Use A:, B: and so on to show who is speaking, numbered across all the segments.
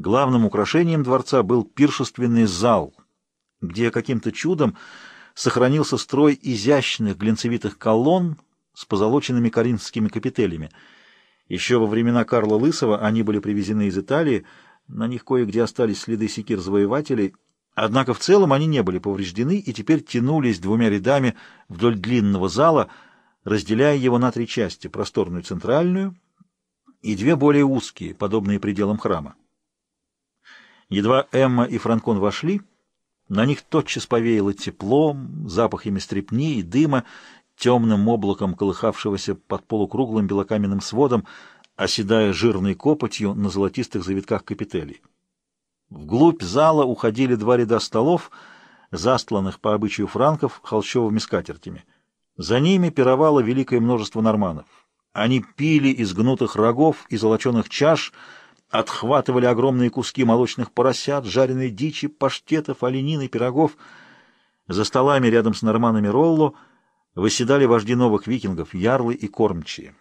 A: Главным украшением дворца был пиршественный зал, где каким-то чудом сохранился строй изящных глинцевитых колонн с позолоченными коринфскими капителями. Еще во времена Карла Лысого они были привезены из Италии, на них кое-где остались следы секир завоевателей, однако в целом они не были повреждены и теперь тянулись двумя рядами вдоль длинного зала, разделяя его на три части — просторную центральную и две более узкие, подобные пределам храма. Едва Эмма и Франкон вошли, на них тотчас повеяло теплом, запахами стрепни и дыма, темным облаком колыхавшегося под полукруглым белокаменным сводом, оседая жирной копотью на золотистых завитках капителей. Вглубь зала уходили два ряда столов, застланных по обычаю франков холщовыми скатертями. За ними пировало великое множество норманов. Они пили из гнутых рогов и золоченых чаш, отхватывали огромные куски молочных поросят, жареной дичи, паштетов, оленины, пирогов. За столами рядом с норманами Ролло восседали вожди новых викингов, ярлы и кормчие.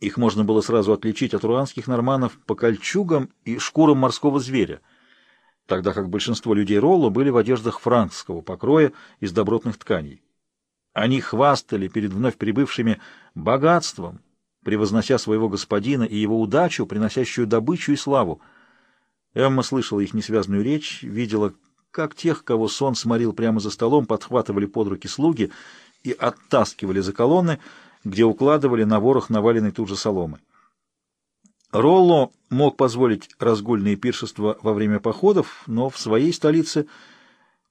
A: Их можно было сразу отличить от руанских норманов по кольчугам и шкурам морского зверя, тогда как большинство людей Ролло были в одеждах франкского покроя из добротных тканей. Они хвастали перед вновь прибывшими богатством, превознося своего господина и его удачу, приносящую добычу и славу. Эмма слышала их несвязную речь, видела, как тех, кого сон сморил прямо за столом, подхватывали под руки слуги и оттаскивали за колонны, где укладывали на ворох наваленной тут же соломы. Ролло мог позволить разгульные пиршества во время походов, но в своей столице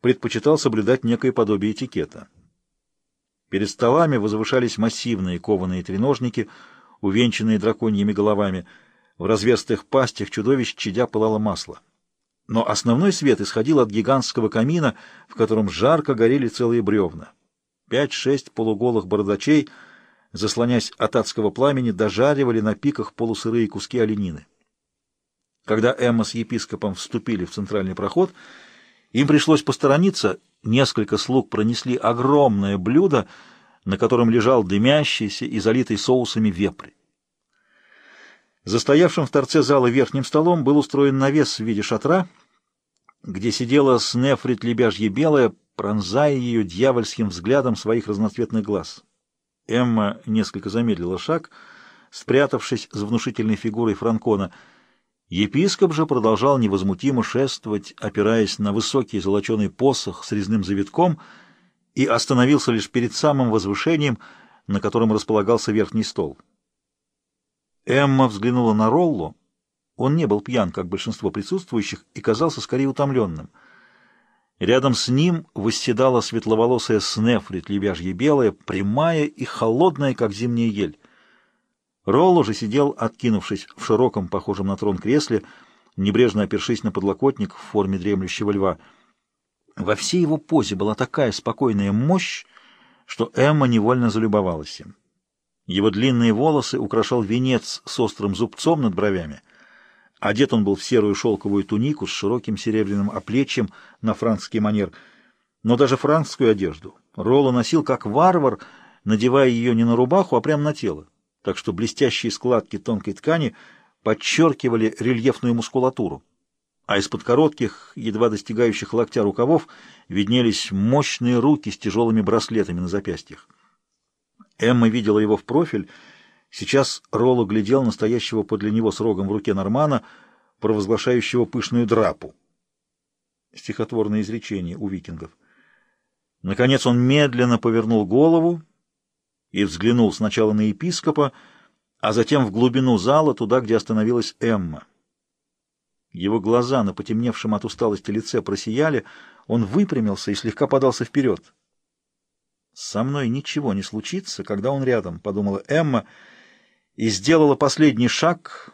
A: предпочитал соблюдать некое подобие этикета. Перед столами возвышались массивные кованые треножники — увенчанные драконьими головами. В разверстых пастях чудовищ чадя пылало масло. Но основной свет исходил от гигантского камина, в котором жарко горели целые бревна. Пять-шесть полуголых бородачей, заслонясь от адского пламени, дожаривали на пиках полусырые куски оленины. Когда Эмма с епископом вступили в центральный проход, им пришлось посторониться, несколько слуг пронесли огромное блюдо, на котором лежал дымящийся и залитый соусами вепрь. Застоявшим в торце зала верхним столом был устроен навес в виде шатра, где сидела Снефрит лебяжье белая, пронзая ее дьявольским взглядом своих разноцветных глаз. Эмма несколько замедлила шаг, спрятавшись за внушительной фигурой Франкона. Епископ же продолжал невозмутимо шествовать, опираясь на высокий золоченый посох с резным завитком — и остановился лишь перед самым возвышением, на котором располагался верхний стол. Эмма взглянула на Ролло. Он не был пьян, как большинство присутствующих, и казался скорее утомленным. Рядом с ним восседала светловолосая Снефрит, лебяжья белая, прямая и холодная, как зимняя ель. Ролло же сидел, откинувшись в широком, похожем на трон кресле, небрежно опершись на подлокотник в форме дремлющего льва — во всей его позе была такая спокойная мощь, что Эмма невольно залюбовалась им. Его длинные волосы украшал венец с острым зубцом над бровями. Одет он был в серую шелковую тунику с широким серебряным оплечьем на франкский манер. Но даже франкскую одежду Ролло носил как варвар, надевая ее не на рубаху, а прямо на тело, так что блестящие складки тонкой ткани подчеркивали рельефную мускулатуру а из-под коротких, едва достигающих локтя рукавов, виднелись мощные руки с тяжелыми браслетами на запястьях. Эмма видела его в профиль. Сейчас Ролло глядел настоящего подле него с рогом в руке Нормана, провозглашающего пышную драпу. Стихотворное изречение у викингов. Наконец он медленно повернул голову и взглянул сначала на епископа, а затем в глубину зала, туда, где остановилась Эмма. Его глаза на потемневшем от усталости лице просияли, он выпрямился и слегка подался вперед. «Со мной ничего не случится, когда он рядом», — подумала Эмма, и сделала последний шаг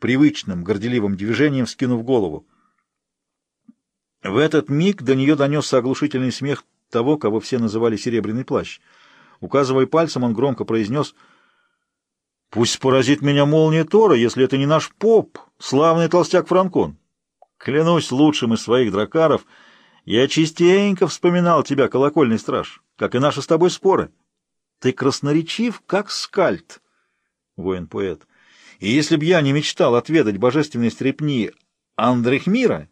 A: привычным, горделивым движением, скинув голову. В этот миг до нее донесся оглушительный смех того, кого все называли «серебряный плащ». Указывая пальцем, он громко произнес — Пусть поразит меня молния Тора, если это не наш поп, славный толстяк Франкон. Клянусь лучшим из своих дракаров, я частенько вспоминал тебя, колокольный страж, как и наши с тобой споры. Ты красноречив, как скальд, воин-поэт. И если б я не мечтал отведать божественной стрепни Андрехмира